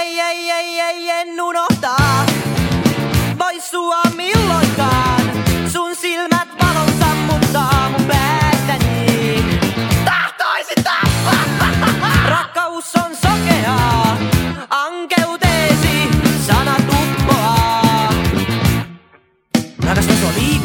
ei, ei, ei, ei, en unohtaa. Vois sua milloinkaan. Sun silmät valon sammuttaa mun päästäni. Tahtoisi tappaa! Rakkaus on sokeaa. Ankeuteesi sana tuppoaa. Rakastan sua liikaa,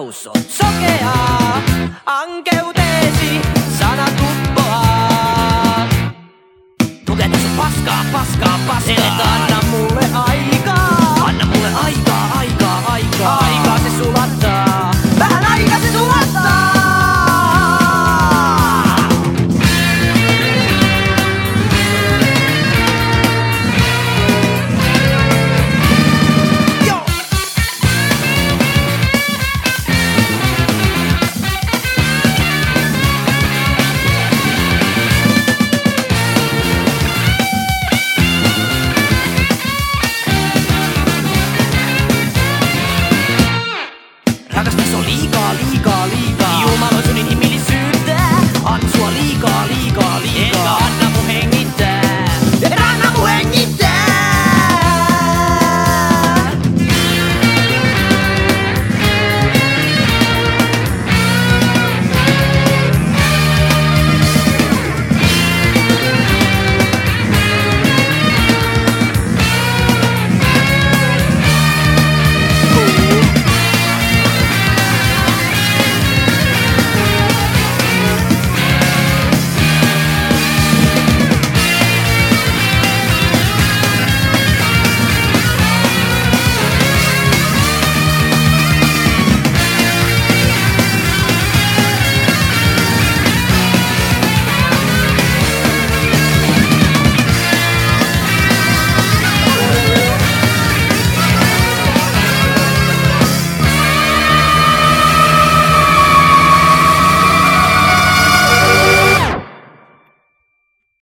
Rakkaus on sokeaa, ankeuteesi golly, golly,